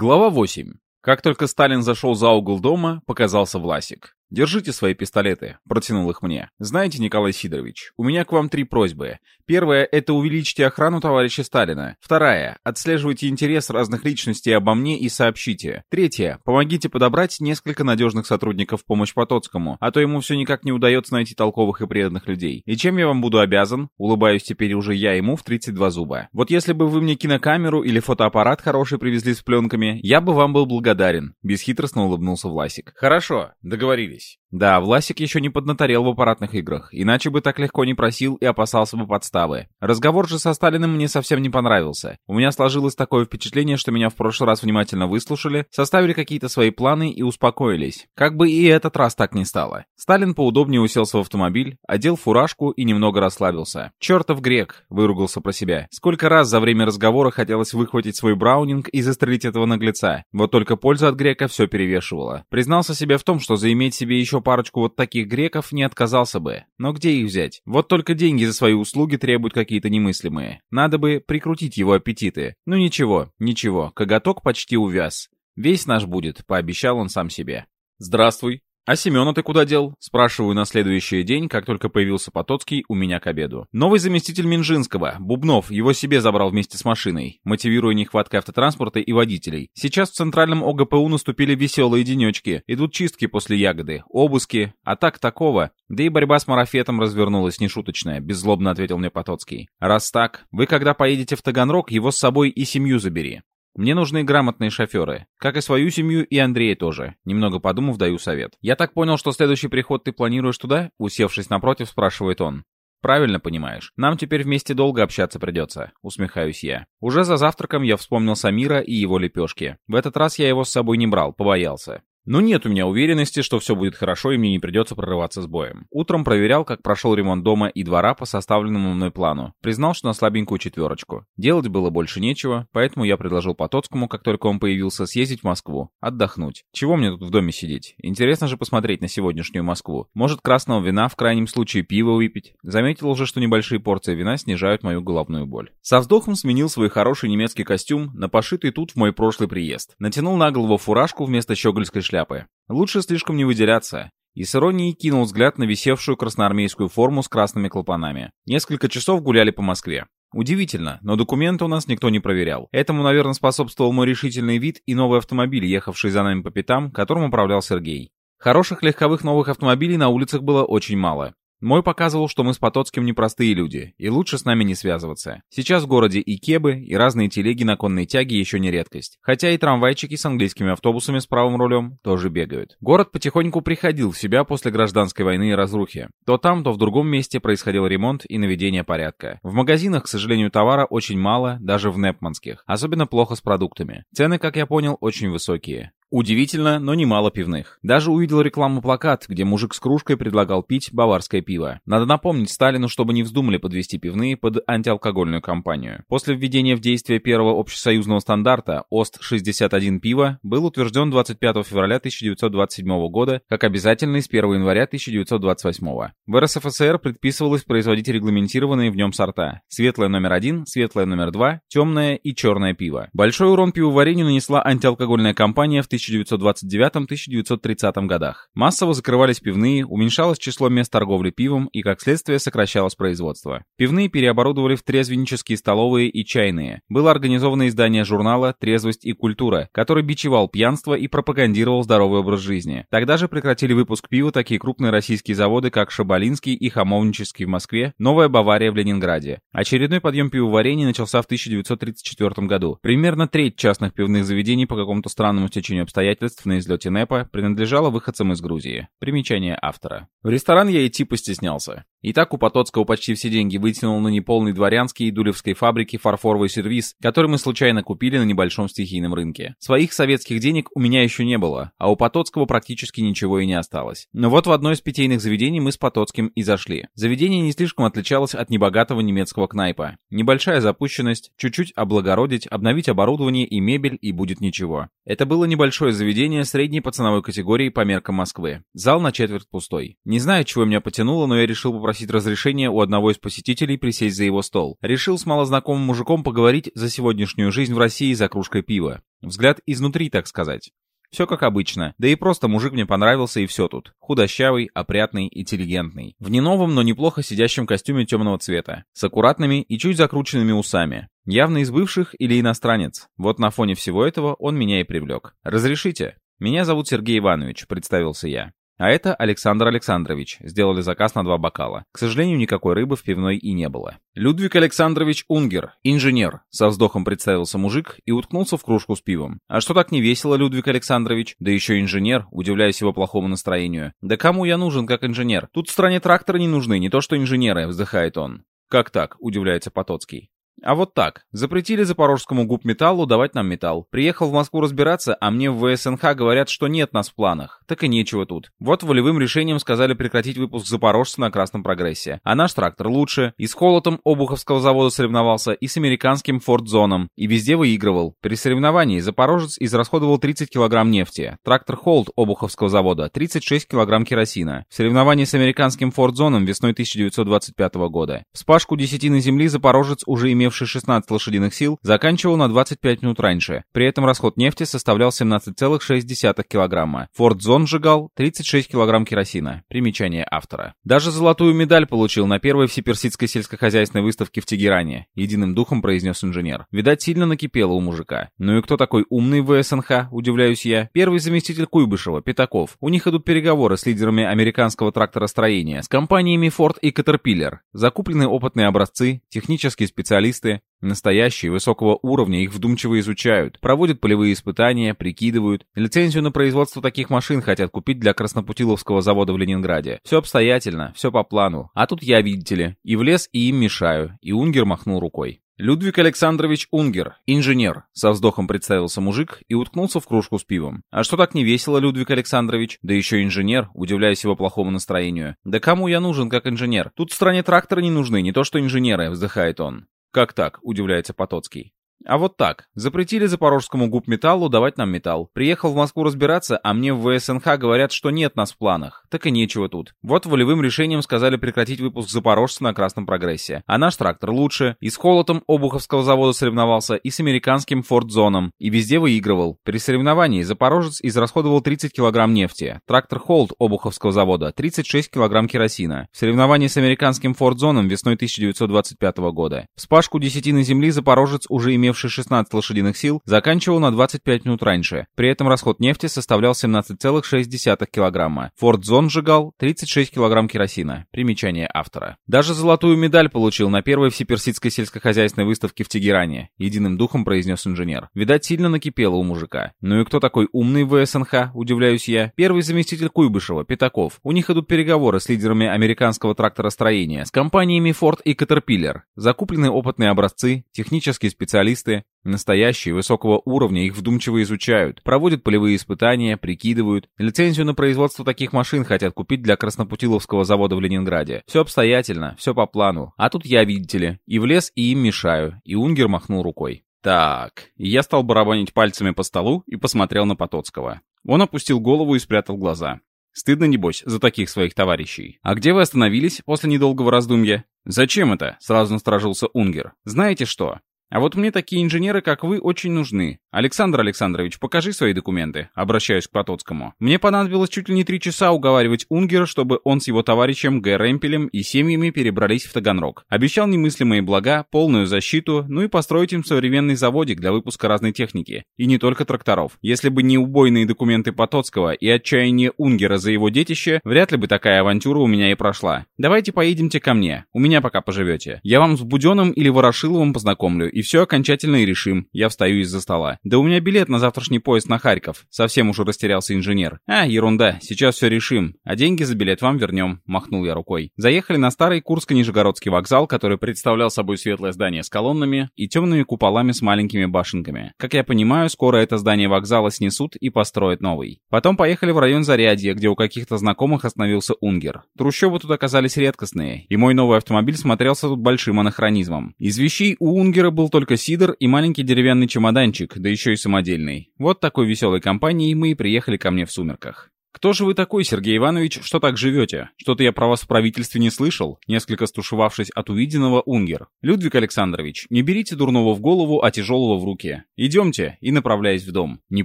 Глава 8. Как только Сталин зашел за угол дома, показался Власик. «Держите свои пистолеты», — протянул их мне. «Знаете, Николай Сидорович, у меня к вам три просьбы. Первая — это увеличьте охрану товарища Сталина. Вторая — отслеживайте интерес разных личностей обо мне и сообщите. Третья — помогите подобрать несколько надежных сотрудников в помощь Потоцкому, а то ему все никак не удается найти толковых и преданных людей. И чем я вам буду обязан? Улыбаюсь теперь уже я ему в 32 зуба. Вот если бы вы мне кинокамеру или фотоаппарат хороший привезли с пленками, я бы вам был благодарен», — бесхитростно улыбнулся Власик. «Хорошо, договорились» остановились. Да, Власик еще не поднаторел в аппаратных играх, иначе бы так легко не просил и опасался бы подставы. Разговор же со Сталиным мне совсем не понравился. У меня сложилось такое впечатление, что меня в прошлый раз внимательно выслушали, составили какие-то свои планы и успокоились. Как бы и этот раз так не стало. Сталин поудобнее уселся в автомобиль, одел фуражку и немного расслабился. «Чертов грек!» — выругался про себя. Сколько раз за время разговора хотелось выхватить свой браунинг и застрелить этого наглеца. Вот только польза от грека все перевешивала. Признался себе в том, что заиметь себе себе еще парочку вот таких греков, не отказался бы. Но где их взять? Вот только деньги за свои услуги требуют какие-то немыслимые. Надо бы прикрутить его аппетиты. Ну ничего, ничего, коготок почти увяз. Весь наш будет, пообещал он сам себе. «Здравствуй», «А Семена ты куда дел?» — спрашиваю на следующий день, как только появился Потоцкий у меня к обеду. Новый заместитель Минжинского, Бубнов, его себе забрал вместе с машиной, мотивируя нехваткой автотранспорта и водителей. Сейчас в центральном ОГПУ наступили веселые денечки, идут чистки после ягоды, обыски, а так такого. Да и борьба с марафетом развернулась нешуточная, беззлобно ответил мне Потоцкий. «Раз так, вы когда поедете в Таганрог, его с собой и семью забери. Мне нужны грамотные шоферы. Как и свою семью, и Андрея тоже. Немного подумав, даю совет. Я так понял, что следующий приход ты планируешь туда? Усевшись напротив, спрашивает он. «Правильно понимаешь. Нам теперь вместе долго общаться придется», — усмехаюсь я. Уже за завтраком я вспомнил Самира и его лепешки. В этот раз я его с собой не брал, побоялся. Но нет у меня уверенности, что все будет хорошо и мне не придется прорываться с боем. Утром проверял, как прошел ремонт дома и двора по составленному мной плану. Признал, что на слабенькую четверочку. Делать было больше нечего, поэтому я предложил Потоцкому, как только он появился, съездить в Москву. Отдохнуть. Чего мне тут в доме сидеть? Интересно же посмотреть на сегодняшнюю Москву. Может, красного вина, в крайнем случае пиво выпить. Заметил уже, что небольшие порции вина снижают мою головную боль. Со вздохом сменил свой хороший немецкий костюм на пошитый тут в мой прошлый приезд. Натянул на голову фуражку вместо щегольской шляпы шляпы. Лучше слишком не выделяться. И с иронией кинул взгляд на висевшую красноармейскую форму с красными клапанами. Несколько часов гуляли по Москве. Удивительно, но документы у нас никто не проверял. Этому, наверное, способствовал мой решительный вид и новый автомобиль, ехавший за нами по пятам, которым управлял Сергей. Хороших легковых новых автомобилей на улицах было очень мало. Мой показывал, что мы с Потоцким непростые люди, и лучше с нами не связываться. Сейчас в городе и кебы, и разные телеги на конной тяге еще не редкость. Хотя и трамвайчики с английскими автобусами с правым рулем тоже бегают. Город потихоньку приходил в себя после гражданской войны и разрухи. То там, то в другом месте происходил ремонт и наведение порядка. В магазинах, к сожалению, товара очень мало, даже в Непманских. Особенно плохо с продуктами. Цены, как я понял, очень высокие. Удивительно, но немало пивных. Даже увидел рекламу-плакат, где мужик с кружкой предлагал пить баварское пиво. Надо напомнить Сталину, чтобы не вздумали подвести пивные под антиалкогольную кампанию. После введения в действие первого общесоюзного стандарта ОСТ-61 пива был утвержден 25 февраля 1927 года как обязательный с 1 января 1928. В РСФСР предписывалось производить регламентированные в нем сорта. Светлое номер один, светлое номер два, темное и черное пиво. Большой урон пивоварению нанесла антиалкогольная кампания в 1929-1930 годах. Массово закрывались пивные, уменьшалось число мест торговли пивом и, как следствие, сокращалось производство. Пивные переоборудовали в трезвеннические столовые и чайные. Было организовано издание журнала «Трезвость и культура», который бичевал пьянство и пропагандировал здоровый образ жизни. Тогда же прекратили выпуск пива такие крупные российские заводы, как Шабалинский и Хамовнический в Москве, Новая Бавария в Ленинграде. Очередной подъем пивоварения начался в 1934 году. Примерно треть частных пивных заведений по какому-то странному стечению обстоятельств на излете НЭПа принадлежала выходцам из Грузии. Примечание автора. В ресторан я идти постеснялся. И так у Потоцкого почти все деньги вытянул на неполный дворянский и дулевской фабрике фарфоровый сервис, который мы случайно купили на небольшом стихийном рынке. Своих советских денег у меня еще не было, а у Потоцкого практически ничего и не осталось. Но вот в одно из питейных заведений мы с Потоцким и зашли. Заведение не слишком отличалось от небогатого немецкого кнайпа. Небольшая запущенность, чуть-чуть облагородить, обновить оборудование и мебель и будет ничего. Это было небольшое заведение средней по ценовой категории по меркам Москвы. Зал на четверть пустой. Не знаю, чего меня потянуло, но я решил попросить разрешения у одного из посетителей присесть за его стол. Решил с малознакомым мужиком поговорить за сегодняшнюю жизнь в России за кружкой пива. Взгляд изнутри, так сказать. Все как обычно, да и просто мужик мне понравился и все тут. Худощавый, опрятный, интеллигентный. В не новом, но неплохо сидящем костюме темного цвета. С аккуратными и чуть закрученными усами. Явно из бывших или иностранец. Вот на фоне всего этого он меня и привлек. «Разрешите?» «Меня зовут Сергей Иванович», — представился я. А это Александр Александрович. Сделали заказ на два бокала. К сожалению, никакой рыбы в пивной и не было. Людвиг Александрович Унгер, инженер. Со вздохом представился мужик и уткнулся в кружку с пивом. А что так не весело, Людвиг Александрович? Да еще инженер, удивляясь его плохому настроению. Да кому я нужен как инженер? Тут в стране тракторы не нужны, не то что инженеры, вздыхает он. Как так? Удивляется Потоцкий. А вот так. Запретили запорожскому губметаллу давать нам металл. Приехал в Москву разбираться, а мне в ВСНХ говорят, что нет нас в планах. Так и нечего тут. Вот волевым решением сказали прекратить выпуск запорожца на Красном Прогрессе. А наш трактор лучше. И с холотом Обуховского завода соревновался, и с американским Форд-зоном. И везде выигрывал. При соревновании запорожец израсходовал 30 килограмм нефти. Трактор Холд Обуховского завода 36 килограмм керосина. В соревновании с американским Форд-зоном весной 1925 года. Вспашку десятины земли запорожец уже имел имевший 16 лошадиных сил, заканчивал на 25 минут раньше. При этом расход нефти составлял 17,6 килограмма. Форд Зон сжигал 36 килограмм керосина. Примечание автора. Даже золотую медаль получил на первой всеперсидской сельскохозяйственной выставке в Тегеране, единым духом произнес инженер. Видать, сильно накипело у мужика. Ну и кто такой умный в СНХ, удивляюсь я? Первый заместитель Куйбышева, Пятаков. У них идут переговоры с лидерами американского тракторостроения, с компаниями Ford и Caterpillar. Закуплены опытные образцы, технические специалисты, специалисты, настоящие, высокого уровня, их вдумчиво изучают, проводят полевые испытания, прикидывают. Лицензию на производство таких машин хотят купить для Краснопутиловского завода в Ленинграде. Все обстоятельно, все по плану. А тут я, видите ли, и влез, и им мешаю. И Унгер махнул рукой. Людвиг Александрович Унгер, инженер, со вздохом представился мужик и уткнулся в кружку с пивом. А что так не весело, Людвиг Александрович? Да еще инженер, удивляясь его плохому настроению. Да кому я нужен как инженер? Тут в стране тракторы не нужны, не то что инженеры, вздыхает он. «Как так?» — удивляется Потоцкий. А вот так. Запретили запорожскому губметаллу давать нам металл. Приехал в Москву разбираться, а мне в ВСНХ говорят, что нет нас в планах. Так и нечего тут. Вот волевым решением сказали прекратить выпуск запорожца на Красном Прогрессе. А наш трактор лучше. И с холотом Обуховского завода соревновался, и с американским Форд-зоном. И везде выигрывал. При соревновании запорожец израсходовал 30 килограмм нефти. Трактор Холд Обуховского завода 36 килограмм керосина. В соревновании с американским Форд-зоном весной 1925 года. Вспашку десятины земли запорожец уже имел имевший 16 лошадиных сил, заканчивал на 25 минут раньше. При этом расход нефти составлял 17,6 килограмма. Форд Зон сжигал 36 килограмм керосина. Примечание автора. Даже золотую медаль получил на первой всеперсидской сельскохозяйственной выставке в Тегеране, единым духом произнес инженер. Видать, сильно накипело у мужика. Ну и кто такой умный в СНХ, удивляюсь я? Первый заместитель Куйбышева, Пятаков. У них идут переговоры с лидерами американского тракторостроения, с компаниями Ford и Caterpillar. Закуплены опытные образцы, технические специалисты, специалисты, настоящие, высокого уровня, их вдумчиво изучают, проводят полевые испытания, прикидывают. Лицензию на производство таких машин хотят купить для Краснопутиловского завода в Ленинграде. Все обстоятельно, все по плану. А тут я, видите ли, и влез, и им мешаю. И Унгер махнул рукой. Так, я стал барабанить пальцами по столу и посмотрел на Потоцкого. Он опустил голову и спрятал глаза. Стыдно, небось, за таких своих товарищей. А где вы остановились после недолгого раздумья? Зачем это? Сразу насторожился Унгер. Знаете что? А вот мне такие инженеры, как вы, очень нужны. Александр Александрович, покажи свои документы. Обращаюсь к Потоцкому. Мне понадобилось чуть ли не три часа уговаривать Унгера, чтобы он с его товарищем Г. Ремпелем и семьями перебрались в Таганрог. Обещал немыслимые блага, полную защиту, ну и построить им современный заводик для выпуска разной техники. И не только тракторов. Если бы не убойные документы Потоцкого и отчаяние Унгера за его детище, вряд ли бы такая авантюра у меня и прошла. Давайте поедемте ко мне. У меня пока поживете. Я вам с Буденным или Ворошиловым познакомлю и все окончательно и решим. Я встаю из-за стола. Да у меня билет на завтрашний поезд на Харьков. Совсем уже растерялся инженер. А, ерунда, сейчас все решим. А деньги за билет вам вернем. Махнул я рукой. Заехали на старый Курско-Нижегородский вокзал, который представлял собой светлое здание с колоннами и темными куполами с маленькими башенками. Как я понимаю, скоро это здание вокзала снесут и построят новый. Потом поехали в район Зарядья, где у каких-то знакомых остановился Унгер. Трущобы тут оказались редкостные, и мой новый автомобиль смотрелся тут большим анахронизмом. Из вещей у Унгера был только сидр и маленький деревянный чемоданчик, да еще и самодельный. Вот такой веселой компанией мы и приехали ко мне в сумерках. «Кто же вы такой, Сергей Иванович, что так живете? Что-то я про вас в правительстве не слышал?» Несколько стушевавшись от увиденного, Унгер. «Людвиг Александрович, не берите дурного в голову, а тяжелого в руки. Идемте!» И направляясь в дом. «Не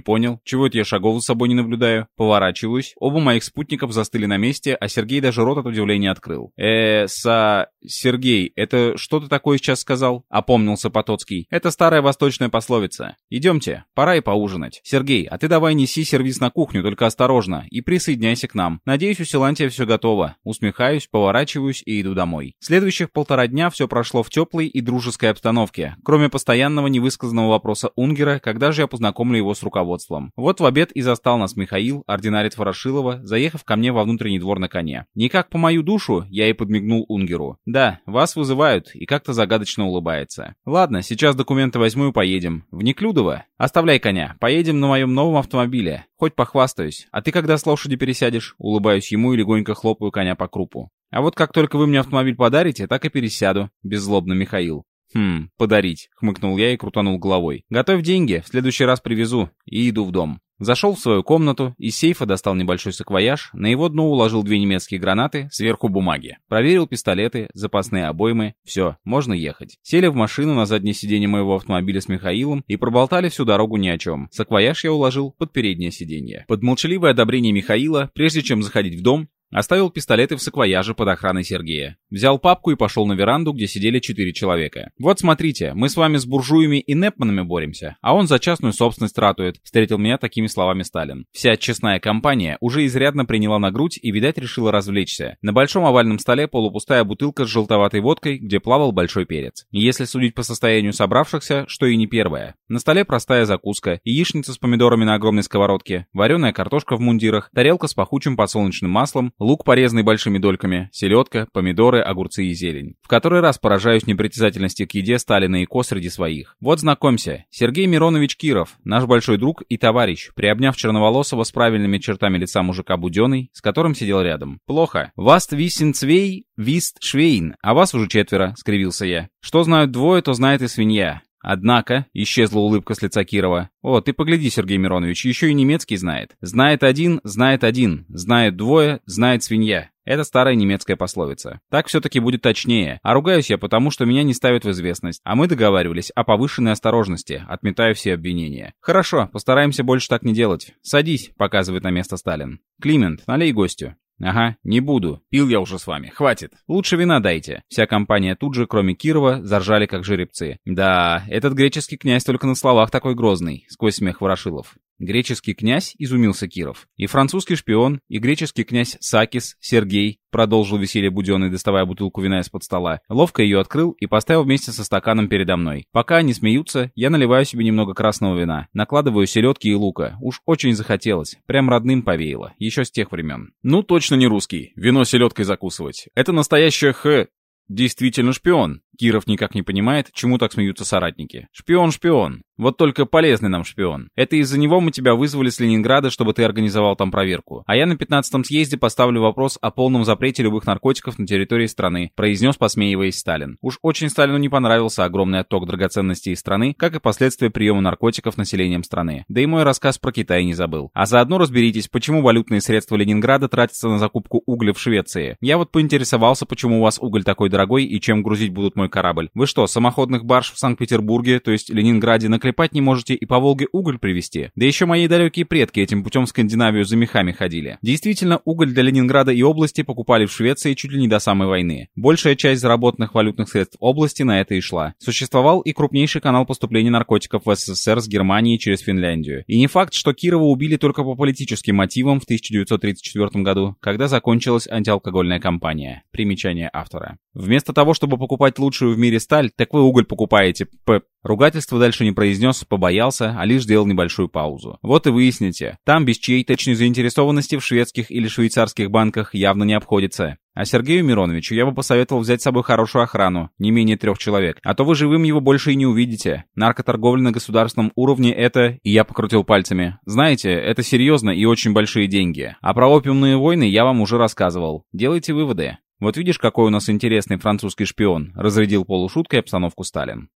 понял. Чего это я шагов за собой не наблюдаю?» Поворачиваюсь. Оба моих спутников застыли на месте, а Сергей даже рот от удивления открыл. э са... Сергей, это что ты такое сейчас сказал?» Опомнился Потоцкий. «Это старая восточная пословица. Идемте, пора и поужинать. Сергей, а ты давай неси сервис на кухню, только осторожно, и присоединяйся к нам. Надеюсь, у Силантия все готово. Усмехаюсь, поворачиваюсь и иду домой. Следующих полтора дня все прошло в теплой и дружеской обстановке, кроме постоянного невысказанного вопроса Унгера, когда же я познакомлю его с руководством. Вот в обед и застал нас Михаил, ординарец Ворошилова, заехав ко мне во внутренний двор на коне. Никак по мою душу, я и подмигнул Унгеру. Да, вас вызывают, и как-то загадочно улыбается. Ладно, сейчас документы возьму и поедем. В Неклюдово? Оставляй коня, поедем на моем новом автомобиле. Хоть похвастаюсь. А ты когда с лошади пересядешь? Улыбаюсь ему и легонько хлопаю коня по крупу. А вот как только вы мне автомобиль подарите, так и пересяду. Беззлобно Михаил. «Хм, подарить», — хмыкнул я и крутанул головой. «Готовь деньги, в следующий раз привезу». И иду в дом. Зашел в свою комнату, из сейфа достал небольшой саквояж, на его дно уложил две немецкие гранаты, сверху бумаги. Проверил пистолеты, запасные обоймы. Все, можно ехать. Сели в машину на заднее сиденье моего автомобиля с Михаилом и проболтали всю дорогу ни о чем. Саквояж я уложил под переднее сиденье. Под молчаливое одобрение Михаила, прежде чем заходить в дом, Оставил пистолеты в саквояже под охраной Сергея. Взял папку и пошел на веранду, где сидели четыре человека. «Вот смотрите, мы с вами с буржуями и Непманами боремся, а он за частную собственность ратует», встретил меня такими словами Сталин. Вся честная компания уже изрядно приняла на грудь и, видать, решила развлечься. На большом овальном столе полупустая бутылка с желтоватой водкой, где плавал большой перец. Если судить по состоянию собравшихся, что и не первое. На столе простая закуска, яичница с помидорами на огромной сковородке, вареная картошка в мундирах, тарелка с пахучим подсолнечным маслом, лук, порезанный большими дольками, селедка, помидоры, огурцы и зелень. В который раз поражаюсь непритязательности к еде Сталина и Ко среди своих. Вот знакомься, Сергей Миронович Киров, наш большой друг и товарищ, приобняв черноволосого с правильными чертами лица мужика Буденный, с которым сидел рядом. Плохо. Васт Виссенцвей, Вист Швейн, а вас уже четверо, скривился я. Что знают двое, то знает и свинья. Однако, исчезла улыбка с лица Кирова. «О, ты погляди, Сергей Миронович, еще и немецкий знает. Знает один, знает один. Знает двое, знает свинья. Это старая немецкая пословица. Так все-таки будет точнее. А ругаюсь я потому, что меня не ставят в известность. А мы договаривались о повышенной осторожности, отметаю все обвинения. Хорошо, постараемся больше так не делать. Садись, показывает на место Сталин. Климент, налей гостю. «Ага, не буду. Пил я уже с вами. Хватит. Лучше вина дайте». Вся компания тут же, кроме Кирова, заржали как жеребцы. «Да, этот греческий князь только на словах такой грозный», — сквозь смех Ворошилов. Греческий князь, изумился Киров. И французский шпион, и греческий князь Сакис, Сергей, продолжил веселье Буденный, доставая бутылку вина из-под стола. Ловко ее открыл и поставил вместе со стаканом передо мной. Пока они смеются, я наливаю себе немного красного вина. Накладываю селедки и лука. Уж очень захотелось. Прям родным повеяло. Еще с тех времен. Ну, точно не русский. Вино селедкой закусывать. Это настоящее х... Действительно шпион. Киров никак не понимает, чему так смеются соратники. Шпион, шпион. Вот только полезный нам шпион. Это из-за него мы тебя вызвали с Ленинграда, чтобы ты организовал там проверку. А я на 15-м съезде поставлю вопрос о полном запрете любых наркотиков на территории страны, произнес, посмеиваясь Сталин. Уж очень Сталину не понравился огромный отток драгоценностей из страны, как и последствия приема наркотиков населением страны. Да и мой рассказ про Китай не забыл. А заодно разберитесь, почему валютные средства Ленинграда тратятся на закупку угля в Швеции. Я вот поинтересовался, почему у вас уголь такой дорогой и чем грузить будут мой корабль. Вы что, самоходных барж в Санкт-Петербурге, то есть Ленинграде, наклепать не можете и по Волге уголь привезти? Да еще мои далекие предки этим путем в Скандинавию за мехами ходили. Действительно, уголь для Ленинграда и области покупали в Швеции чуть ли не до самой войны. Большая часть заработанных валютных средств области на это и шла. Существовал и крупнейший канал поступления наркотиков в СССР с Германии через Финляндию. И не факт, что Кирова убили только по политическим мотивам в 1934 году, когда закончилась антиалкогольная кампания. Примечание автора. Вместо того, чтобы покупать лучшую в мире сталь, так вы уголь покупаете. П. Ругательство дальше не произнес, побоялся, а лишь сделал небольшую паузу. Вот и выясните, там без чьей точной заинтересованности в шведских или швейцарских банках явно не обходится. А Сергею Мироновичу я бы посоветовал взять с собой хорошую охрану, не менее трех человек, а то вы живым его больше и не увидите. Наркоторговля на государственном уровне это... И я покрутил пальцами. Знаете, это серьезно и очень большие деньги. А про опиумные войны я вам уже рассказывал. Делайте выводы. Вот видишь, какой у нас интересный французский шпион, разрядил полушуткой обстановку Сталин.